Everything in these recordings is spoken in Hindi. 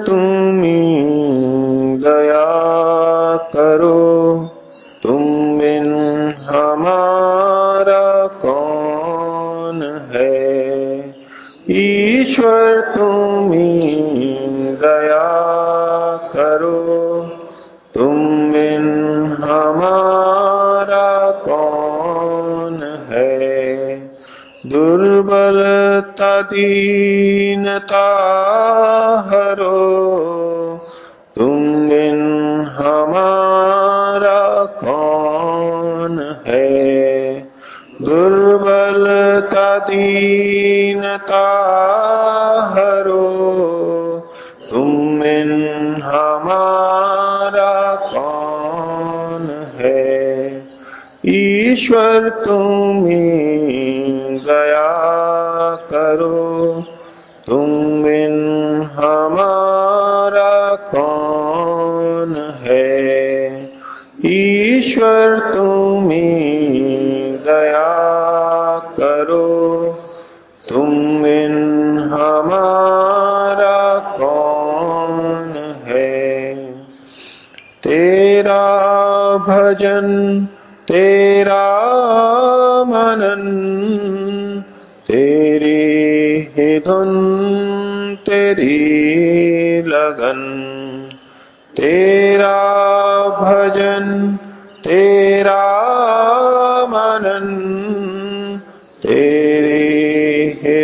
ईश्वर दीनता हरो तुम बिन हमारा कौन है? दुर्बलता दीनता हरो तुम बिन हमारा कौन है? ईश्वर तुम्ही दया ईश्वर तुम्ही दया करो। तुम बिन हमारा कौन है? तेरा भजन, तेरा मनन, तेरी ही तेरी लगन, तेरा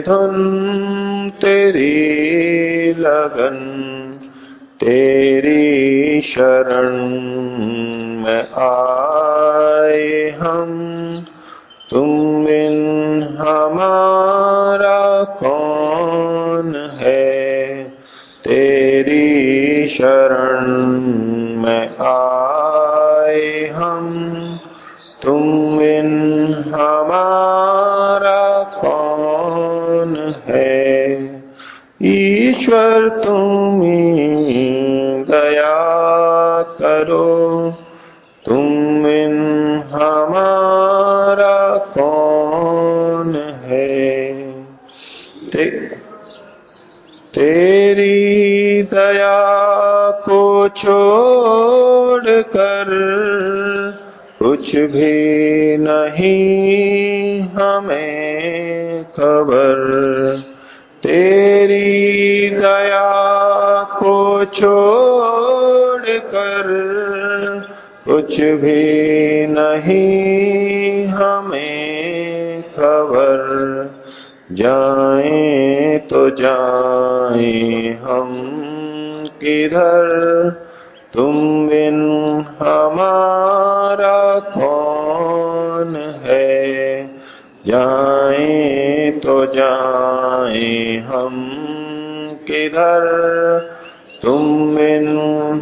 धुन तेरी लगन, तेरी शरण में आए हम। तुम बिन हमारा कौन है? तेरी शरण ईश्वर तुम्ही दया करो। तुम हमारा कौन है? ते, तेरी दया को छोड़ कर कुछ भी नहीं हमें खबर। तेरी को छोड़कर कुछ भी नहीं हमें खबर। जाए तो जाए हम किधर। तुम बिन हमारा कौन है? जाए तो जाए हम किधर? तुम बिन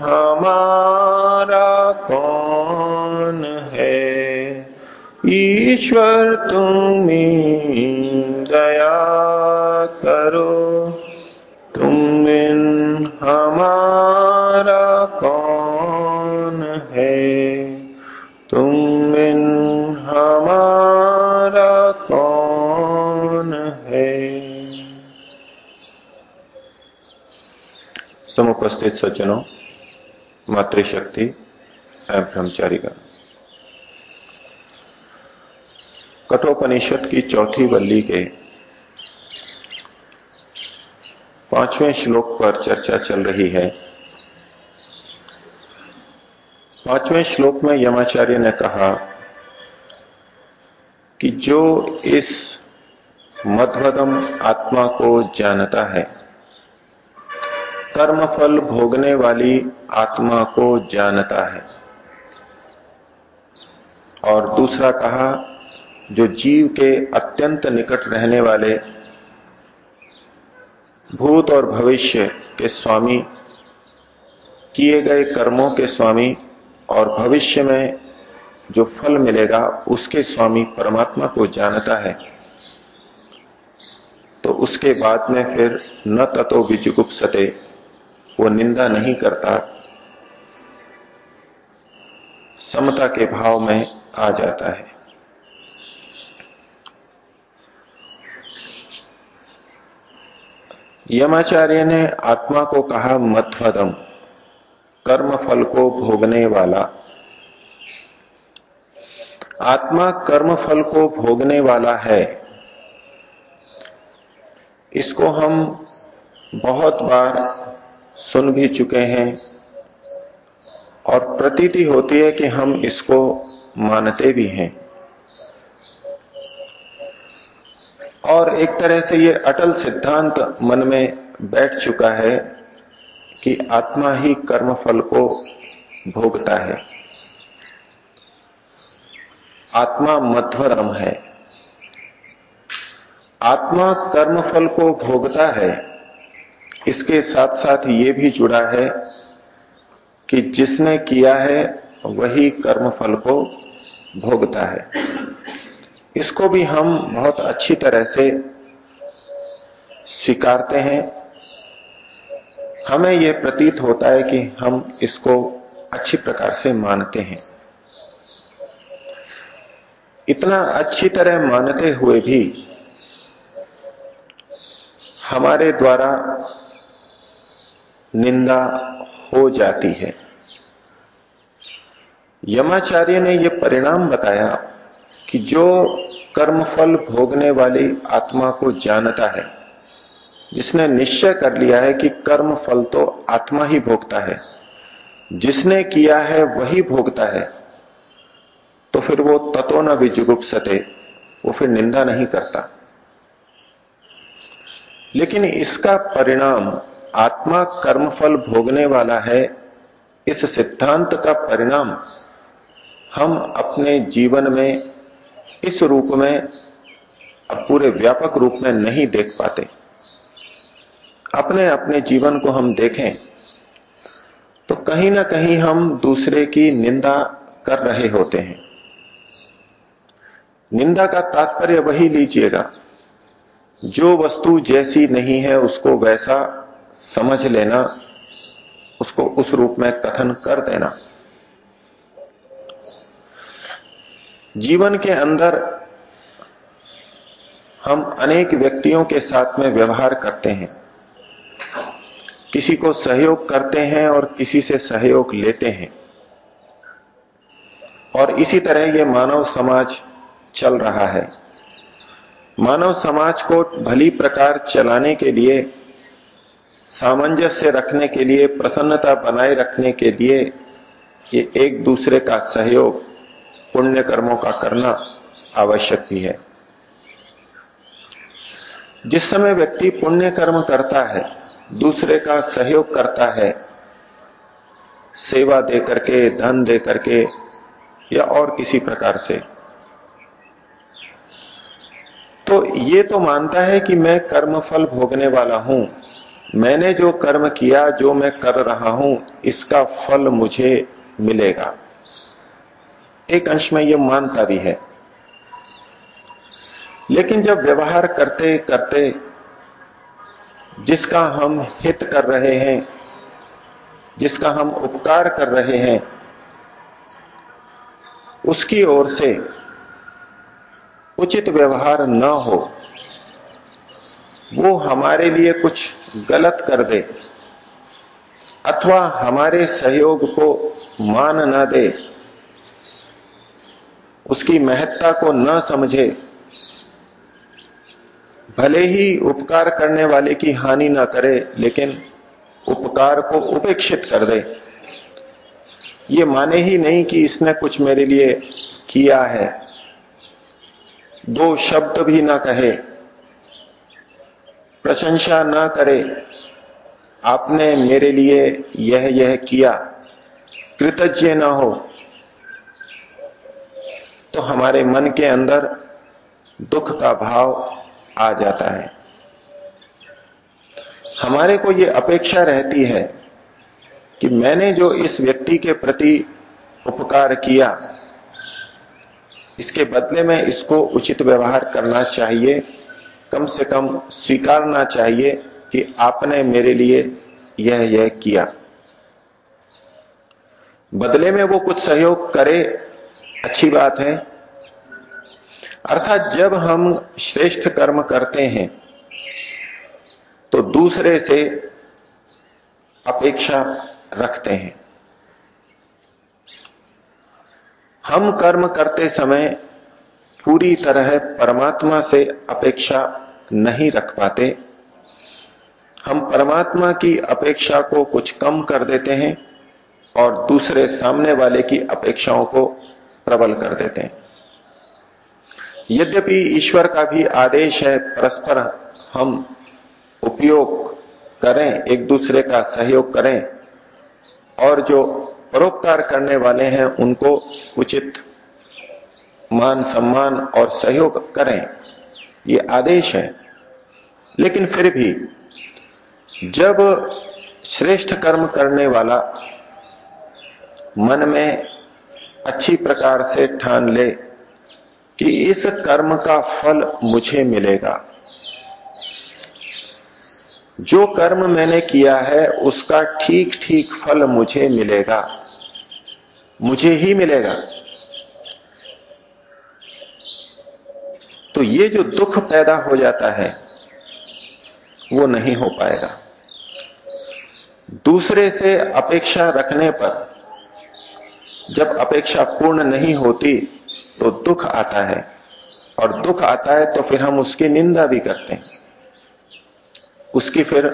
हमारा कौन है? ईश्वर तुम दया करो। तुम बिन हमारा समुपस्थित सज्जनों, मातृशक्ति एवं ब्रह्मचारीगण कठोपनिषद की चौथी वल्ली के पाँचवें श्लोक पर चर्चा चल रही है। पाँचवें श्लोक में यमाचार्य ने कहा कि जो इस मध्वदम आत्मा को जानता है कर्मफल भोगने वाली आत्मा को जानता है। और दूसरा कहा, जो जीव के अत्यंत निकट रहने वाले भूत और भविष्य के स्वामी, किए गए कर्मों के स्वामी और भविष्य में जो फल मिलेगा, उसके स्वामी परमात्मा को जानता है। तो उसके बाद में फिर न ततो विजुगुप्सते। वो निंदा नहीं करता। समता के भाव में आ जाता है। यमाचार्य ने आत्मा को कहा मध्वदम कर्म फल को भोगने वाला। आत्मा कर्म फल को भोगने वाला है। इसको हम बहुत बार सुन भी चुके हैं और प्रतीति होती है कि हम इसको मानते भी हैं। और एक तरह से ये अटल सिद्धांत मन में बैठ चुका है कि आत्मा ही कर्मफल को भोगता है। आत्मा मध्वरम है। आत्मा कर्मफल को भोगता है। इसके साथ साथ ये भी जुड़ा है कि जिसने किया है, वही कर्मफल को भोगता है। इसको भी हम बहुत अच्छी तरह से स्वीकारते हैं। हमें यह प्रतीत होता है कि हम इसको अच्छी प्रकार से मानते हैं। इतना अच्छी तरह मानते हुए भी हमारे द्वारा निंदा हो जाती है। यमाचार्य ने यह परिणाम बताया कि जो कर्मफल भोगने वाली आत्मा को जानता है, जिसने निश्चय कर लिया है कि कर्म फल तो आत्मा ही भोगता है, जिसने किया है वही भोगता है तो फिर वो तत्व न भी जुगुप्सते वो फिर निंदा नहीं करता। लेकिन इसका परिणाम आत्मा कर्मफल भोगने वाला है, इस सिद्धांत का परिणाम हम अपने जीवन में इस रूप में अब पूरे व्यापक रूप में नहीं देख पाते। अपने अपने जीवन को हम देखें तो कहीं ना कहीं हम दूसरे की निंदा कर रहे होते हैं। निंदा का तात्पर्य वही लीजिएगा, जो वस्तु जैसी नहीं है, उसको वैसा समझ लेना, उसको उस रूप में कथन कर देना। जीवन के अंदर हम अनेक व्यक्तियों के साथ में व्यवहार करते हैं। किसी को सहयोग करते हैं और किसी से सहयोग लेते हैं। और इसी तरह ये मानव समाज चल रहा है। मानव समाज को भली प्रकार चलाने के लिए सामंजस्य रखने के लिए, प्रसन्नता बनाए रखने के लिए ये एक दूसरे का सहयोग, पुण्य कर्मों का करना आवश्यक भी है। जिस समय व्यक्ति पुण्य कर्म करता है, दूसरे का सहयोग करता है, सेवा दे करके, धन दे करके, या और किसी प्रकार से तो ये तो मानता है कि मैं कर्म फल भोगने वाला हूँ। मैंने जो कर्म किया, जो मैं कर रहा हूँ, इसका फल मुझे मिलेगा। एक अंश में यह मानता भी है। लेकिन जब व्यवहार करते करते, जिसका हम हित कर रहे हैं, जिसका हम उपकार कर रहे हैं, उसकी ओर से उचित व्यवहार न हो वो हमारे लिए कुछ गलत कर दे, अथवा हमारे सहयोग को मान न दे, उसकी महत्ता को न समझे, भले ही उपकार करने वाले की हानि ना करे, लेकिन उपकार को उपेक्षित कर दे। ये माने ही नहीं कि इसने कुछ मेरे लिए किया है। दो शब्द भी ना कहे। प्रशंसा ना करे। आपने मेरे लिए यह यह किया। कृतज्ञ ना हो। तो हमारे मन के अंदर दुख का भाव आ जाता है। हमारे को यह अपेक्षा रहती है कि मैंने जो इस व्यक्ति के प्रति उपकार किया, इसके बदले में इसको उचित व्यवहार करना चाहिए। कम से कम स्वीकारना चाहिए कि आपने मेरे लिए यह यह किया। बदले में वो कुछ सहयोग करे, अच्छी बात है। अर्थात जब हम श्रेष्ठ कर्म करते हैं तो दूसरे से अपेक्षा रखते हैं। हम कर्म करते समय पूरी तरह परमात्मा से अपेक्षा नहीं रख पाते। हम परमात्मा की अपेक्षा को कुछ कम कर देते हैं और दूसरे सामने वाले की अपेक्षाओं को प्रबल कर देते हैं। यद्यपि ईश्वर का भी आदेश है, परस्पर हम उपयोग करें, एक दूसरे का सहयोग करें और जो परोपकार करने वाले हैं, उनको उचित मान, सम्मान और सहयोग करें। ये आदेश है। लेकिन फिर भी, जब श्रेष्ठ कर्म करने वाला मन में अच्छी प्रकार से ठान ले कि इस कर्म का फल मुझे मिलेगा, जो कर्म मैंने किया है उसका ठीक ठीक फल मुझे मिलेगा। मुझे ही मिलेगा। तो ये जो दुख पैदा हो जाता है, वो नहीं हो पाएगा। दूसरे से अपेक्षा रखने पर, जब अपेक्षा पूर्ण नहीं होती तो दुख आता है। और दुख आता है तो फिर हम उसकी निंदा भी करते हैं। उसकी फिर,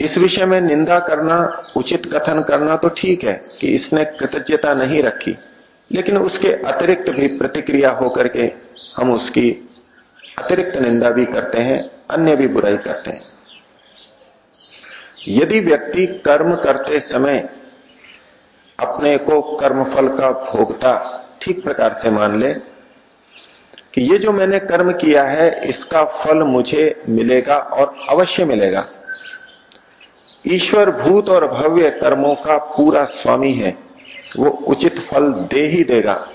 इस विषय में निंदा करना, उचित कथन करना तो ठीक है कि इसने कृतज्ञता नहीं रखी। लेकिन उसके अतिरिक्त भी प्रतिक्रिया होकर के हम उसकी अतिरिक्त निंदा भी करते हैं, अन्य भी बुराई करते हैं। यदि व्यक्ति कर्म करते समय अपने को कर्मफल का भोगता ठीक प्रकार से मान ले कि ये जो मैंने कर्म किया है, इसका फल मुझे मिलेगा और अवश्य मिलेगा। ईश्वर भूत और भव्य कर्मों का पूरा स्वामी है। वो उचित फल दे ही देगा।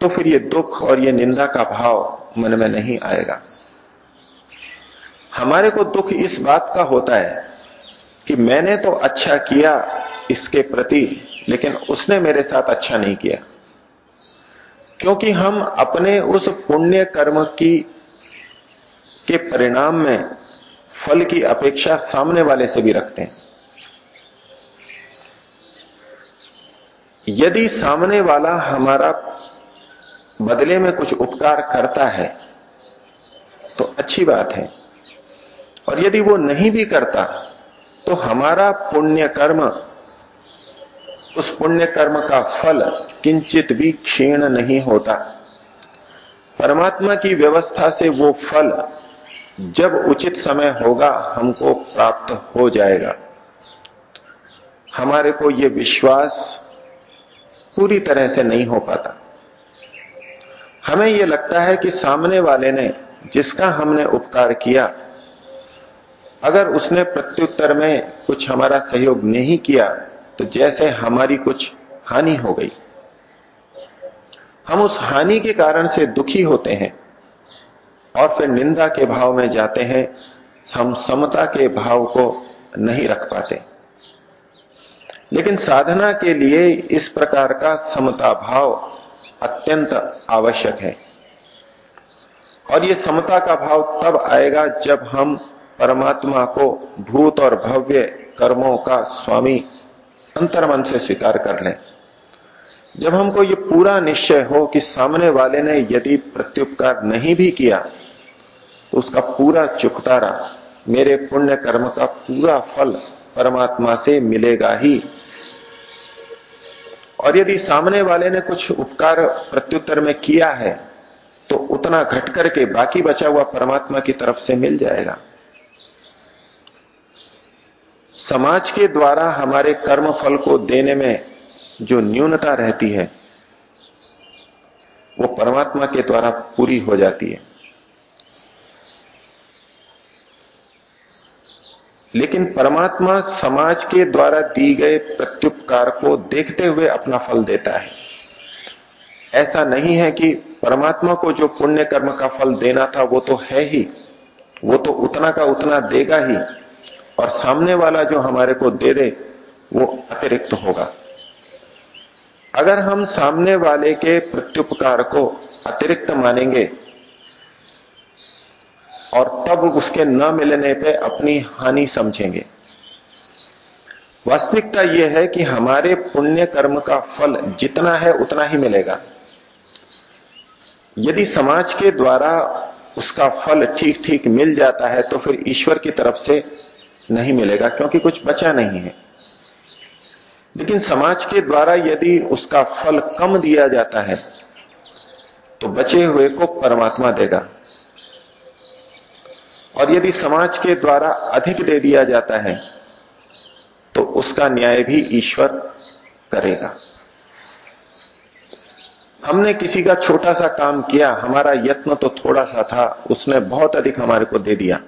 तो फिर ये दुख और ये निंदा का भाव मन में नहीं आएगा। हमारे को दुख इस बात का होता है कि मैंने तो अच्छा किया इसके प्रति, लेकिन उसने मेरे साथ अच्छा नहीं किया। क्योंकि हम अपने उस पुण्य कर्म की, के परिणाम में फल की अपेक्षा सामने वाले से भी रखते हैं। यदि सामने वाला हमारा बदले में कुछ उपकार करता है तो अच्छी बात है। और यदि वो नहीं भी करता तो हमारा पुण्य कर्म उस पुण्य कर्म का फल किंचित भी क्षीण नहीं होता। परमात्मा की व्यवस्था से वो फल जब उचित समय होगा, हमको प्राप्त हो जाएगा। हमारे को ये विश्वास पूरी तरह से नहीं हो पाता। हमें यह लगता है कि सामने वाले ने जिसका हमने उपकार किया, अगर उसने प्रत्युत्तर में कुछ हमारा सहयोग नहीं किया तो जैसे हमारी कुछ हानि हो गई। हम उस हानि के कारण से दुखी होते हैं और फिर निंदा के भाव में जाते हैं, हम समता के भाव को नहीं रख पाते। लेकिन साधना के लिए इस प्रकार का समता भाव अत्यंत आवश्यक है। और ये समता का भाव तब आएगा जब हम परमात्मा को भूत और भव्य कर्मों का स्वामी अंतर्मन से स्वीकार कर लें। जब हमको ये पूरा निश्चय हो कि सामने वाले ने यदि प्रत्युपकार नहीं भी किया तो उसका पूरा चुकतारा, मेरे पुण्य कर्म का पूरा फल परमात्मा से मिलेगा ही। और यदि सामने वाले ने कुछ उपकार प्रत्युत्तर में किया है तो उतना घट करके बाकी बचा हुआ परमात्मा की तरफ़ से मिल जाएगा। समाज के द्वारा हमारे कर्म फल को देने में जो न्यूनता रहती है, वो परमात्मा के द्वारा पूरी हो जाती है। लेकिन परमात्मा समाज के द्वारा दी गए प्रत्युपकार को देखते हुए अपना फल देता है। ऐसा नहीं है कि परमात्मा को जो पुण्य कर्म का फल देना था वो तो है ही, वो तो उतना का उतना देगा ही, और सामने वाला जो हमारे को दे दे, वो अतिरिक्त होगा। अगर हम सामने वाले के प्रत्युपकार को अतिरिक्त मानेंगे और तब उसके न मिलने पे अपनी हानि समझेंगे। वास्तविकता यह है कि हमारे पुण्य कर्म का फल जितना है उतना ही मिलेगा। यदि समाज के द्वारा उसका फल ठीक ठीक मिल जाता है तो फिर ईश्वर की तरफ़ से नहीं मिलेगा, क्योंकि कुछ बचा नहीं है। लेकिन समाज के द्वारा यदि उसका फल कम दिया जाता है तो बचे हुए को परमात्मा देगा। और यदि समाज के द्वारा अधिक दे दिया जाता है तो उसका न्याय भी ईश्वर करेगा। हमने किसी का छोटा सा काम किया, हमारा यत्न तो थोड़ा सा था, उसने बहुत अधिक हमारे को दे दिया।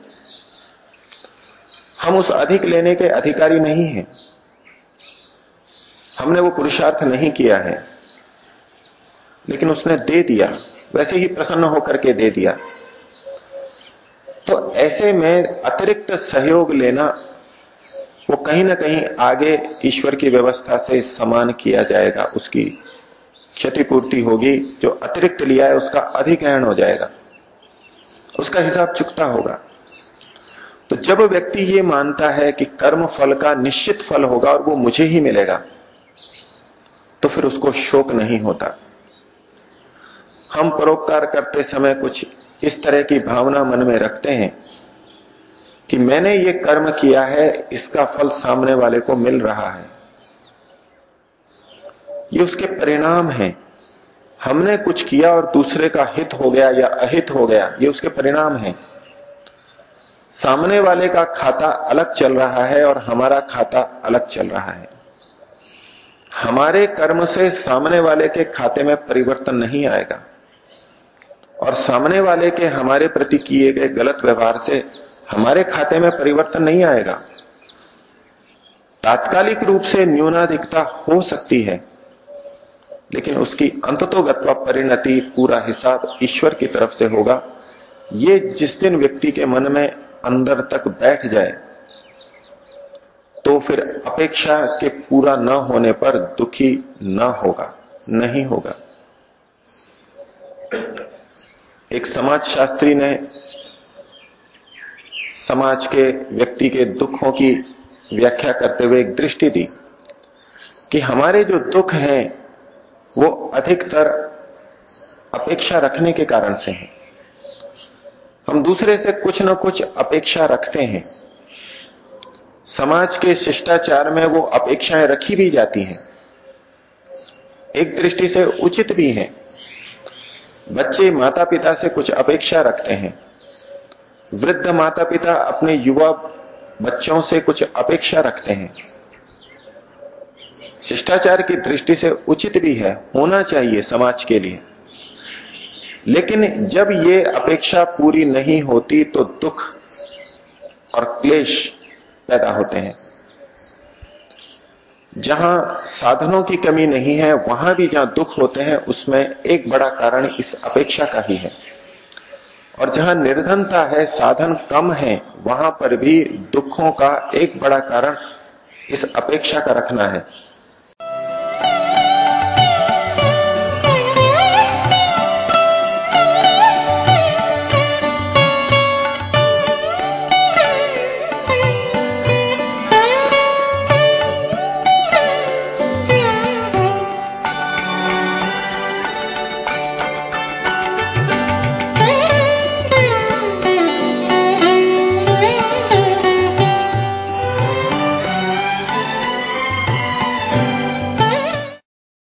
हम उस अधिक लेने के अधिकारी नहीं हैं। हमने वो पुरुषार्थ नहीं किया है, लेकिन उसने दे दिया, वैसे ही प्रसन्न होकर के दे दिया। ऐसे में अतिरिक्त सहयोग लेना वो कहीं ना कहीं आगे ईश्वर की व्यवस्था से समान किया जाएगा, उसकी क्षतिपूर्ति होगी, जो अतिरिक्त लिया है उसका अधिग्रहण हो जाएगा, उसका हिसाब चुकता होगा। तो जब व्यक्ति ये मानता है कि कर्म फल का निश्चित फल होगा और वो मुझे ही मिलेगा तो फिर उसको शोक नहीं होता। हम परोपकार करते समय कुछ इस तरह की भावना मन में रखते हैं कि मैंने ये कर्म किया है, इसका फल सामने वाले को मिल रहा है। ये उसके परिणाम हैं। हमने कुछ किया और दूसरे का हित हो गया या अहित हो गया, ये उसके परिणाम हैं। सामने वाले का खाता अलग चल रहा है और हमारा खाता अलग चल रहा है। हमारे कर्म से सामने वाले के खाते में परिवर्तन नहीं आएगा। और सामने वाले के हमारे प्रति किए गए गलत व्यवहार से हमारे खाते में परिवर्तन नहीं आएगा। तात्कालिक रूप से न्यूनाधिकता हो सकती है, लेकिन उसकी अंततोगत्वा परिणति पूरा हिसाब ईश्वर की तरफ़ से होगा। ये जिस दिन व्यक्ति के मन में अंदर तक बैठ जाए तो फिर अपेक्षा के पूरा न होने पर दुखी न होगा, नहीं होगा। एक समाज शास्त्री ने समाज के व्यक्ति के दुखों की व्याख्या करते हुए एक दृष्टि दी कि हमारे जो दुख हैं, वो अधिकतर अपेक्षा रखने के कारण से हैं। हम दूसरे से कुछ ना कुछ अपेक्षा रखते हैं। समाज के शिष्टाचार में वो अपेक्षाएँ रखी भी जाती हैं। एक दृष्टि से उचित भी है। बच्चे माता पिता से कुछ अपेक्षा रखते हैं। वृद्ध माता पिता अपने युवा बच्चों से कुछ अपेक्षा रखते हैं। शिष्टाचार की दृष्टि से उचित भी है, होना चाहिए समाज के लिए। लेकिन जब ये अपेक्षा पूरी नहीं होती तो दुख और क्लेश पैदा होते हैं। जहाँ साधनों की कमी नहीं है, वहाँ भी जहाँ दुख होते हैं, उसमें एक बड़ा कारण इस अपेक्षा का ही है। और जहाँ निर्धनता है, साधन कम है, वहाँ पर भी दुखों का एक बड़ा कारण इस अपेक्षा का रखना है।